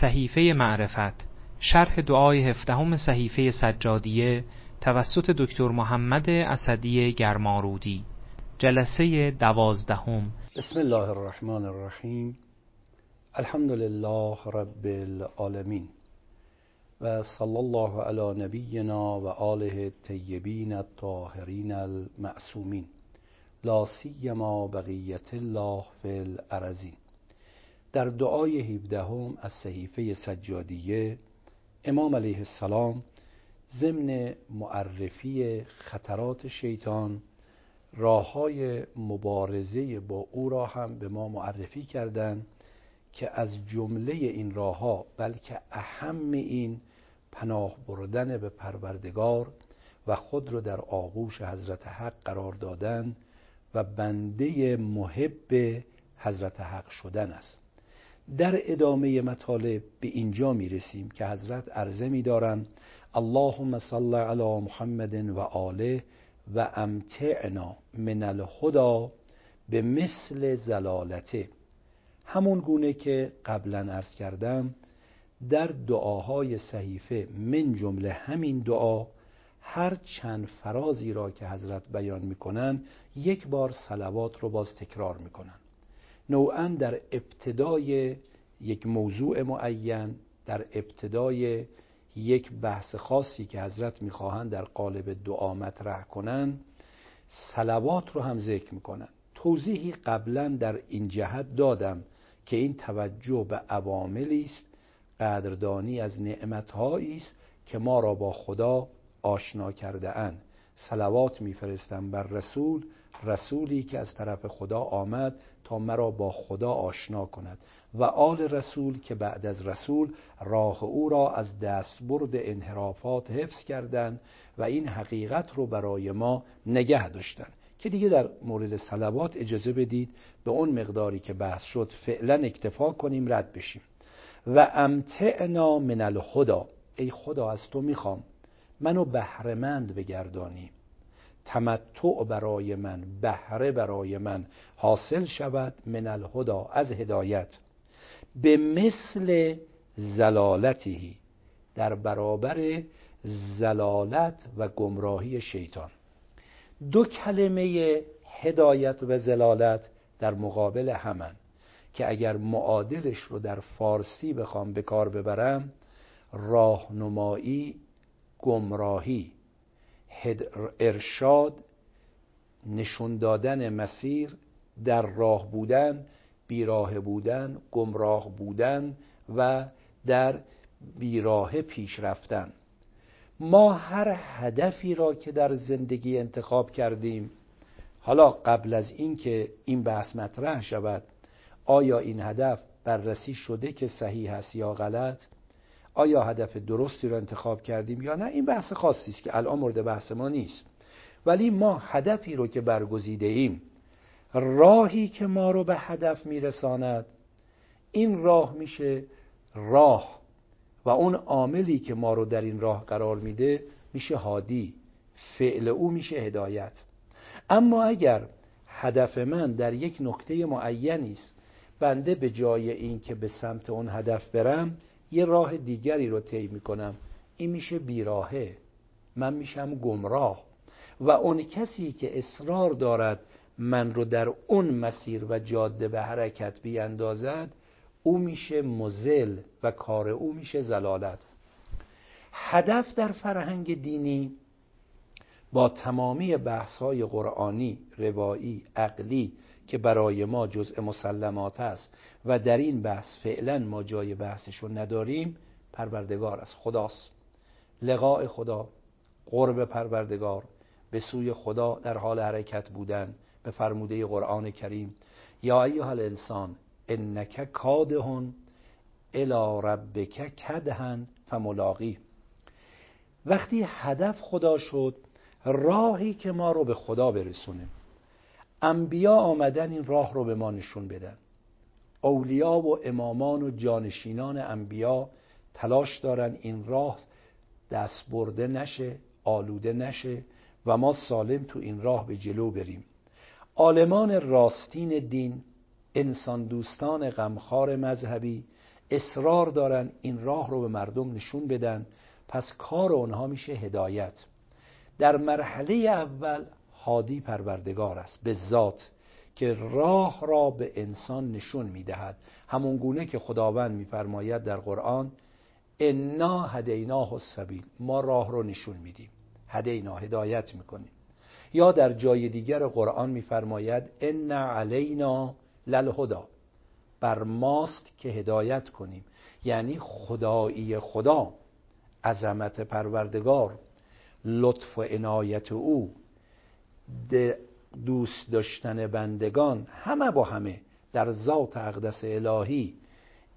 صحیفه معرفت شرح دعای هفدهم صحیفه سجادیه توسط دکتر محمد اسدی گرمارودی. جلسه دوازدهم. بسم الله الرحمن الرحیم. الحمد لله رب العالمین. و صلی الله علی نبینا و آله الطیبین الطاهرین المعصومین. لا سیما بقیت الله فی الارضین. در دعای هیبدهم از صحیفه سجادیه امام علیه السلام ضمن معرفی خطرات شیطان راه های مبارزه با او را هم به ما معرفی کردند که از جمله این راه ها بلکه اهم این پناه بردن به پروردگار و خود را در آغوش حضرت حق قرار دادن و بنده محب حضرت حق شدن است. در ادامه مطالب به اینجا می رسیم که حضرت عرضه می دارن اللهم صل علی محمد و آله و امتعنا من الهدا به مثل زلالته. همون گونه که قبلا عرض کردم در دعاهای صحیفه من جمله همین دعا هر چند فرازی را که حضرت بیان می‌کنن یک بار سلوات رو باز تکرار می‌کنن نوعا در ابتدای یک موضوع معین در ابتدای یک بحث خاصی که حضرت می‌خواهند در قالب دعا مطرح کنند سلوات رو هم ذکر می‌کنن. توضیحی قبلا در این جهت دادم که این توجه به عواملی است قدردانی از نعمتهایی است که ما را با خدا آشنا کرده اند سلوات میفرستم بر رسول رسولی که از طرف خدا آمد تا مرا با خدا آشنا کند و آل رسول که بعد از رسول راه او را از دستبرد انحرافات حفظ کردند و این حقیقت رو برای ما نگه داشتند. که دیگه در مورد سلوات اجازه بدید به اون مقداری که بحث شد فعلا اکتفا کنیم رد بشیم. و امتعنا من الهدا ای خدا از تو می‌خوام. منو بهرهمند بگردانی. تمتع برای من بهره برای من حاصل شود من الهدا از هدایت. به مثل زلالتی در برابر زلالت و گمراهی شیطان. دو کلمه هدایت و زلالت در مقابل همن که اگر معادلش رو در فارسی بخوام به کار ببرم راهنمایی گمراهی. ارشاد نشون دادن مسیر در راه بودن بیراه بودن گمراه بودن و در بیراه پیش رفتن. ما هر هدفی را که در زندگی انتخاب کردیم حالا قبل از اینکه این بحث مطرح شود آیا این هدف بررسی شده که صحیح است یا غلط؟ آیا هدف درستی را انتخاب کردیم یا نه؟ این بحث خاصی است که الان مورد بحث ما نیست. ولی ما هدفی رو که برگزیده ایم راهی که ما رو به هدف میرساند این راه میشه راه. و اون عاملی که ما رو در این راه قرار میده میشه هادی. فعل او میشه هدایت. اما اگر هدف من در یک نقطه معینی است بنده به جای این که به سمت اون هدف برم یه راه دیگری رو طی می‌کنم. این میشه بیراهه. من میشم گمراه. و اون کسی که اصرار دارد من رو در اون مسیر و جاده به حرکت بیاندازد او میشه مزل و کار او میشه زلالت. هدف در فرهنگ دینی با تمامی بحث های قرآنی، روایی، عقلی که برای ما جزء مسلمات است و در این بحث فعلا ما جای بحثش نداریم پروردگار است خداست. لقاء خدا قرب پروردگار به سوی خدا در حال حرکت بودن به فرموده قرآن کریم. یا ایها الانسان انک کادهن الی ربک کدهن فملاقی. وقتی هدف خدا شد راهی که ما رو به خدا برسونه. انبیا آمدن این راه رو به ما نشون بدن. اولیا و امامان و جانشینان انبیا تلاش دارن این راه دست برده نشه آلوده نشه و ما سالم تو این راه به جلو بریم. عالمان راستین دین انسان دوستان غمخوار مذهبی اصرار دارن این راه رو به مردم نشون بدن. پس کار اونها میشه هدایت. در مرحله اول هادی پروردگار است به ذات که راه را به انسان نشون می‌دهد. همون گونه که خداوند میفرماید در قرآن انا هدیناه السبیل. ما راه رو نشون میدیم. هدینا هدایت می‌کنیم. یا در جای دیگر قرآن میفرماید ان علینا للهدا بر ماست که هدایت کنیم. یعنی خدایی خدا عظمت پروردگار لطف و عنایت او. دوست داشتن بندگان همه با همه در ذات اقدس الهی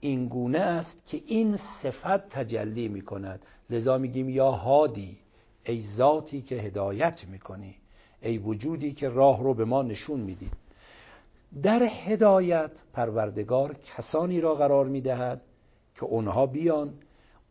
این گونه است که این صفت تجلی می کند لذا میگیم یا هادی ای ذاتی که هدایت می‌کنی ای وجودی که راه رو به ما نشون میدی. در هدایت پروردگار کسانی را قرار می‌دهد که اونها بیان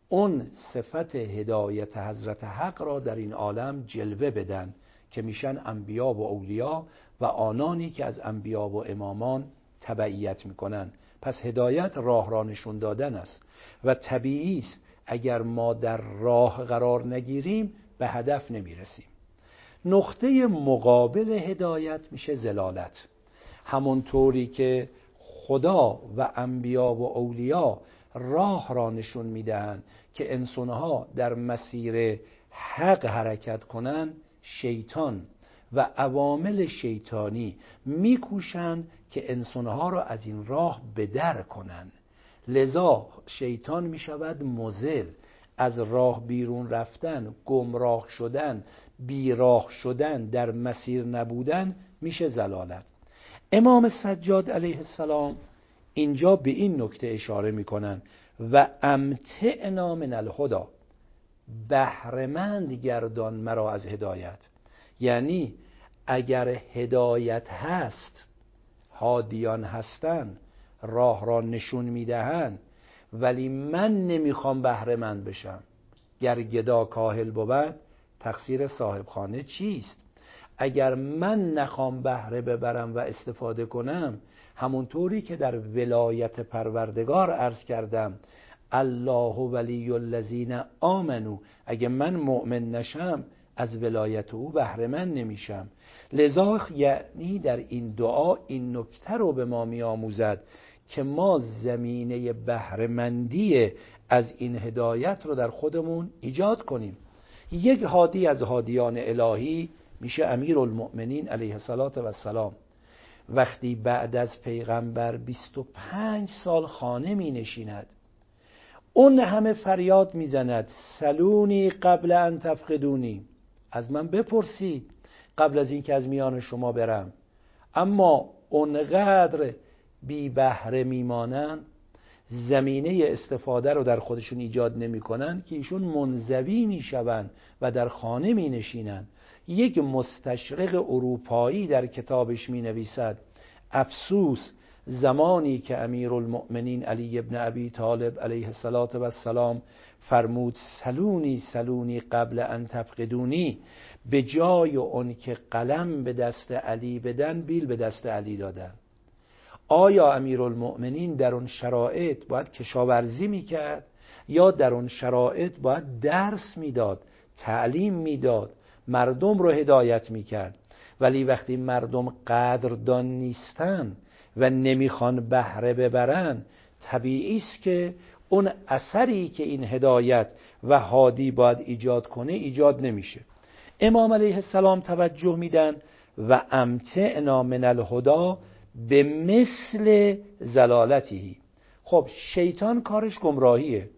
اون صفت هدایت حضرت حق را در این عالم جلوه بدن. که میشن انبیا و اولیا و آنانی که از انبیا و امامان تبعیت می‌کنن. پس هدایت راه را نشون دادن است و طبیعی است اگر ما در راه قرار نگیریم به هدف نمی‌رسیم. نقطه مقابل هدایت میشه زلالت. همونطوری که خدا و انبیا و اولیا راه را نشون می‌دهند که انسانها در مسیر حق حرکت کنند شیطان و عوامل شیطانی میکوشند که انسانها را از این راه بدر کنند. لذا شیطان می‌شود مزل از راه بیرون رفتن گمراه شدن بیراه شدن در مسیر نبودن میشه زلالت. امام سجاد علیه السلام اینجا به این نکته اشاره می‌کنن. و امتعنا من الهدا بهرمند گردان مرا از هدایت. یعنی اگر هدایت هست هادیان هستن راه را نشون می‌دهند ولی من نمی‌خوام بهرمند بشم. گر گدا کاهل بود تقصیر صاحب خانه چیست؟ اگر من نخوام بهره ببرم و استفاده کنم همونطوری که در ولایت پروردگار عرض کردم الله ولی الذین آمنو. اگه من مؤمن نشم از ولایت او بهره من نمیشم. لذا یعنی در این دعا این نکته رو به ما میآموزد که ما زمینه بهرهمندی از این هدایت رو در خودمون ایجاد کنیم. یک هادی از هادیان الهی میشه امیر المؤمنین علیه السلام وقتی بعد از پیغمبر 25 سال خانه می نشیند اون همه فریاد می‌زند. سلونی قبل ان تفقدونی. از من بپرسید قبل از اینکه از میان شما برم. اما اونقدر بی بهره میمانن زمینه استفاده رو در خودشون ایجاد نمی‌کنن که ایشون منزوی می‌شوند و در خانه می نشینن یک مستشرق اروپایی در کتابش می نویسد افسوس زمانی که امیر المؤمنین علی ابن ابی طالب علیه السلام فرمود سلونی سلونی قبل ان تفقدونی به جای اون که قلم به دست علی بدن بیل به دست علی دادن. آیا امیر المؤمنین در اون شرایط باید کشاورزی می‌کرد یا در اون شرایط باید درس می‌داد تعلیم می‌داد مردم رو هدایت می‌کرد؟ ولی وقتی مردم قدردان نیستن و نمی‌خوان بهره ببرن طبیعی است که اون اثری که این هدایت و هادی باید ایجاد کنه ایجاد نمیشه. امام علیه السلام توجه میدن و امتعنا من الهدا به مثل زلالتی خب شیطان کارش گمراهیه.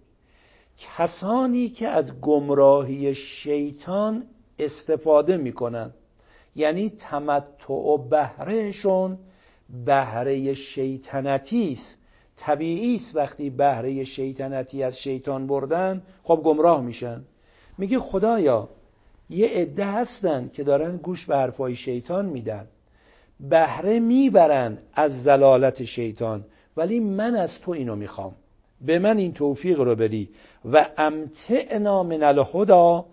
کسانی که از گمراهی شیطان استفاده می‌کنن یعنی تمتع و بهرهشون بهره شیطنتی است. طبیعی است وقتی بهره شیطنتی از شیطان بردن خب گمراه میشن. میگه خدایا یه عده هستن که دارن گوش به حرفای شیطان میدن. بهره می‌برن از زلالت شیطان ولی من از تو اینو می‌خوام. به من این توفیق رو بری و امتعنا من الهدا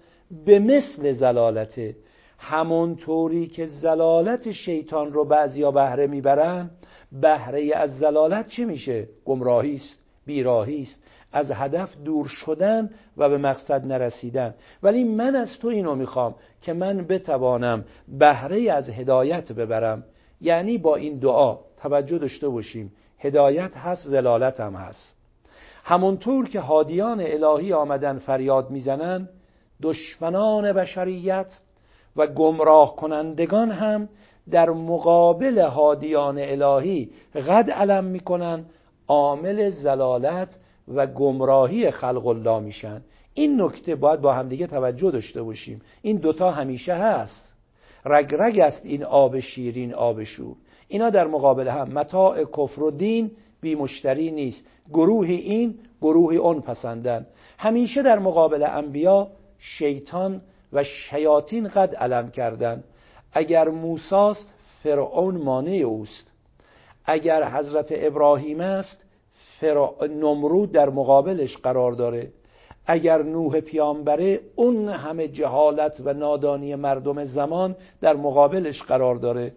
به مثل زلالته. همونطوری که زلالت شیطان رو بعضیا بهره می‌برن بهره از زلالت چی میشه؟ گمراهی است بیراهی است. از هدف دور شدن و به مقصد نرسیدن. ولی من از تو اینو می‌خوام که من بتوانم بهره از هدایت ببرم. یعنی با این دعا توجه داشته باشیم. هدایت هست زلالت هم هست. همونطور که هادیان الهی آمدن فریاد می‌زنن دشمنان بشریت و گمراه کنندگان هم در مقابل هادیان الهی قد علم می‌کنن عامل زلالت و گمراهی خلق الله میشن. این نکته باید با همدیگه توجه داشته باشیم. این دوتا همیشه هست. رگ رگ است این آب شیرین آب شور. اینا در مقابل هم متاع کفر و دین بی مشتری نیست. گروهی این گروهی اون پسندن. همیشه در مقابل انبیا شیطان و شیاطین قد علم کردن. اگر موساست فرعون مانع اوست. اگر حضرت ابراهیم است نمرود در مقابلش قرار داره. اگر نوح پیامبره اون همه جهالت و نادانی مردم زمان در مقابلش قرار داره.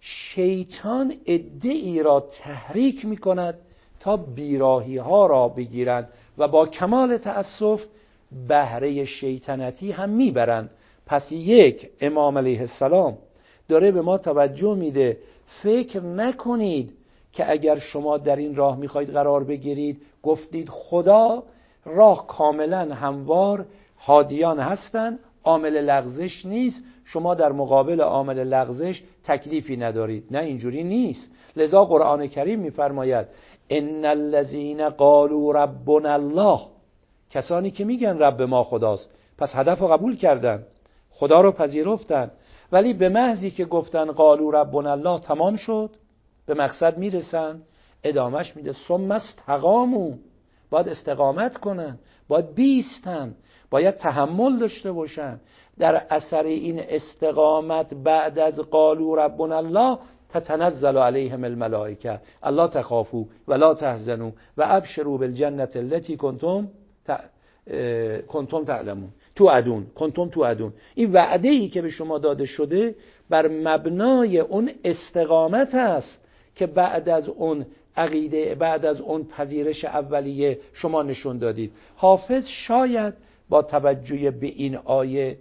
شیطان ای را تحریک می کند تا بیراهی ها را بگیرند و با کمال تأسف بهره شیطنتی هم می‌برند. پس یک امام علیه السلام داره به ما توجه میده. فکر نکنید که اگر شما در این راه می‌خواید قرار بگیرید گفتید خدا راه کاملا هموار هادیان هستند عامل لغزش نیست. شما در مقابل عامل لغزش تکلیفی ندارید. نه اینجوری نیست. لذا قرآن کریم میفرماید ان الذين قالوا ربنا الله کسانی که میگن رب ما خداست پس هدف رو قبول کردن خدا رو پذیرفتن. ولی به محضی که گفتن قالو ربنا الله تمام شد به مقصد می‌رسن ادامش میده. ثم استقامو باید استقامت کنن باید بیستن باید تحمل داشته باشن. در اثر این استقامت بعد از قالو ربنا الله تتنزل علیهم الملائکه. الله تخافو ولا تحزنو و ابشروا بالجنت التي کنتم کنتم تعلمون. تو ادون کنتم تو ادون. این وعده ای که به شما داده شده بر مبنای اون استقامت است که بعد از اون عقیده بعد از اون پذیرش اولیه شما نشون دادید. حافظ شاید با توجه به این آیه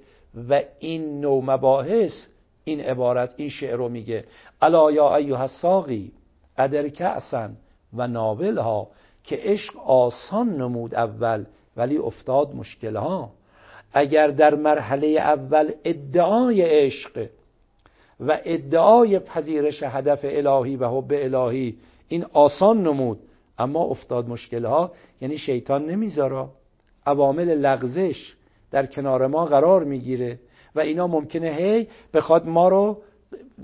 و این نوع مباحث این عبارت این شعر رو میگه. الا یا ایها الساقی ادر کعسن و ناول ها که عشق آسان نمود اول ولی افتاد مشکل ها اگر در مرحله اول ادعای عشق و ادعای پذیرش هدف الهی و حب الهی این آسان نمود اما افتاد مشکل ها یعنی شیطان نمی‌ذاره. عوامل لغزش در کنار ما قرار می‌گیره و اینا ممکنه هی بخواد ما رو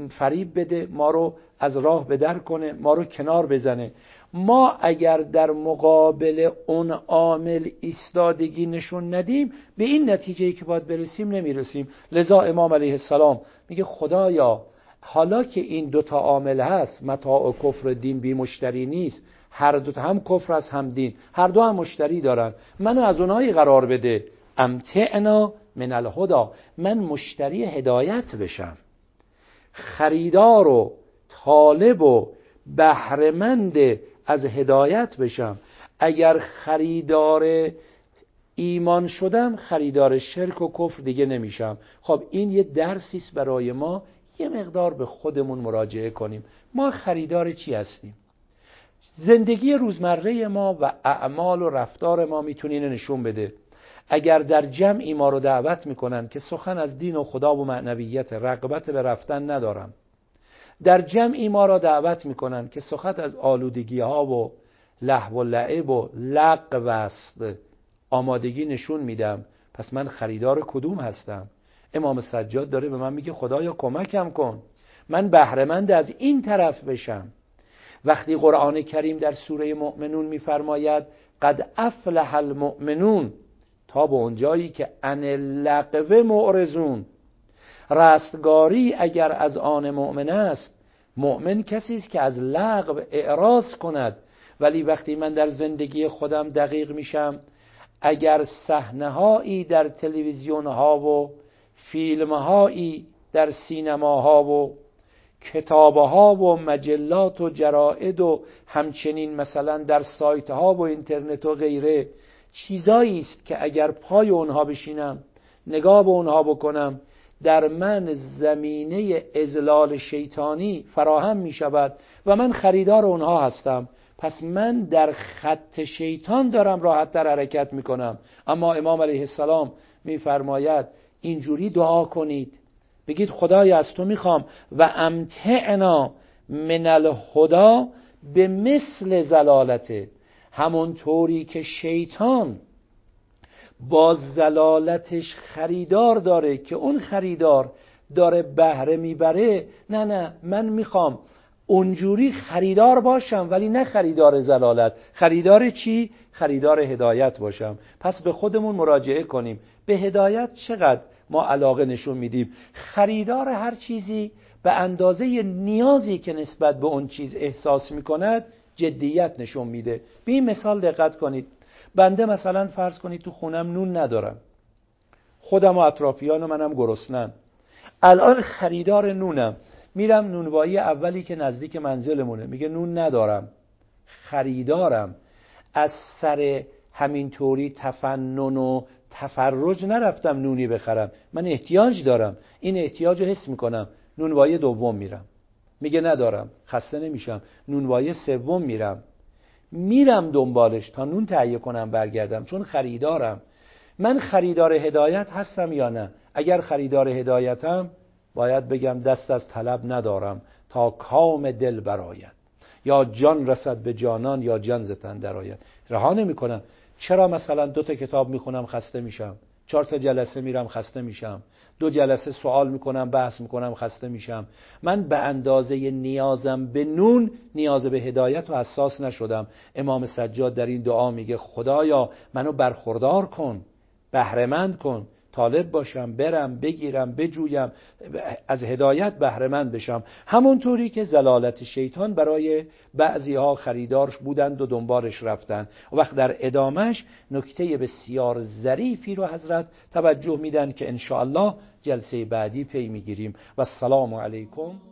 فریب بده ما رو از راه بدر کنه ما رو کنار بزنه. ما اگر در مقابل اون عامل ایستادگی نشون ندیم به این نتیجه که باید برسیم نمی‌رسیم. لذا امام علیه السلام میگه خدایا حالا که این دوتا عامل هست متاع و کفر دین بی مشتری نیست هر دو هم کفر از هم دین هر دو هم مشتری دارن منو از اونایی قرار بده. امتعنا من الهدا من مشتری هدایت بشم. خریدار و طالب و بهرهمند از هدایت بشم. اگر خریدار ایمان شدم خریدار شرک و کفر دیگه نمیشم. خب این یه درسی برای ما. یه مقدار به خودمون مراجعه کنیم. ما خریدار چی هستیم؟ زندگی روزمره ما و اعمال و رفتار ما می‌تونه نشون بده. اگر در جمعی ما رو دعوت می‌کنن که سخن از دین و خدا و معنویت رقبت به رفتن ندارم در جمعی ما را دعوت می‌کنن که سخن از آلودگی ها و لحو و لعب و لغو است. آمادگی نشون میدم. پس من خریدار کدوم هستم؟ امام سجاد داره به من میگه خدایا کمکم کن. من بهرهمند از این طرف بشم. وقتی قرآن کریم در سوره مؤمنون میفرماید قد افلح المؤمنون. تا به اونجایی که ان لقوه معرزون رستگاری اگر از آن مؤمن است مؤمن کسی است که از لغو اعراض کند. ولی وقتی من در زندگی خودم دقیق میشم اگر صحنه هایی در تلویزیون ها و فیلم هایی در سینما ها و کتابها و مجلات و جرائد و همچنین مثلا در سایت ها و اینترنت و غیره چیزایی است که اگر پای اونها بشینم نگاه به اونها بکنم در من زمینه ازلال شیطانی فراهم می شود و من خریدار اونها هستم. پس من در خط شیطان دارم راحت در حرکت می کنم. اما امام علیه السلام میفرماید اینجوری دعا کنید. بگید خدای از تو می‌خوام و امتعنا من الهدا به مثل زلالته. همونطوری که شیطان با زلالتش خریدار داره که اون خریدار داره بهره می‌بره. نه نه من می‌خوام اونجوری خریدار باشم ولی نه خریدار زلالت. خریدار چی؟ خریدار هدایت باشم. پس به خودمون مراجعه کنیم. به هدایت چقدر ما علاقه نشون میدیم؟ خریدار هر چیزی به اندازه نیازی که نسبت به اون چیز احساس می‌کند جدیت نشون میده. به این مثال دقت کنید. بنده مثلا فرض کنید تو خونم نون ندارم. خودم و اطرافیان و منم گرسنم. الان خریدار نونم. میرم نونوایی اولی که نزدیک منزلمونه. میگه نون ندارم. خریدارم. از سر همینطوری تفنن و تفرج نرفتم نونی بخرم. من احتیاج دارم. این احتیاج رو حس می‌کنم. نونوایی دوم میرم. میگه ندارم. خسته نمیشم. نونوایی سوم میرم. میرم دنبالش تا نون تهیه کنم برگردم چون خریدارم. من خریدار هدایت هستم یا نه؟ اگر خریدار هدایتم باید بگم دست از طلب ندارم تا کام دل براید یا جان رسد به جانان یا جان زتن درآید. رها نمی‌کنم. چرا مثلا دو تا کتاب می‌خونم خسته میشم؟ چهار تا جلسه میرم خسته میشم؟ دو جلسه سوال می‌کنم بحث می‌کنم خسته میشم. من به اندازه نیازم به نون نیاز به هدایت و حساس نشدم. امام سجاد در این دعا میگه خدایا منو برخوردار کن بهرهمند کن. طالب باشم برم بگیرم بجویم از هدایت بهرهمند بشم. همونطوری که زلالت شیطان برای بعضی ها خریدارش بودند و دنبالش رفتن وقت در ادامش نکته بسیار ظریفی رو حضرت توجه میدن که انشاءالله جلسه بعدی پی می‌گیریم. و السلام علیکم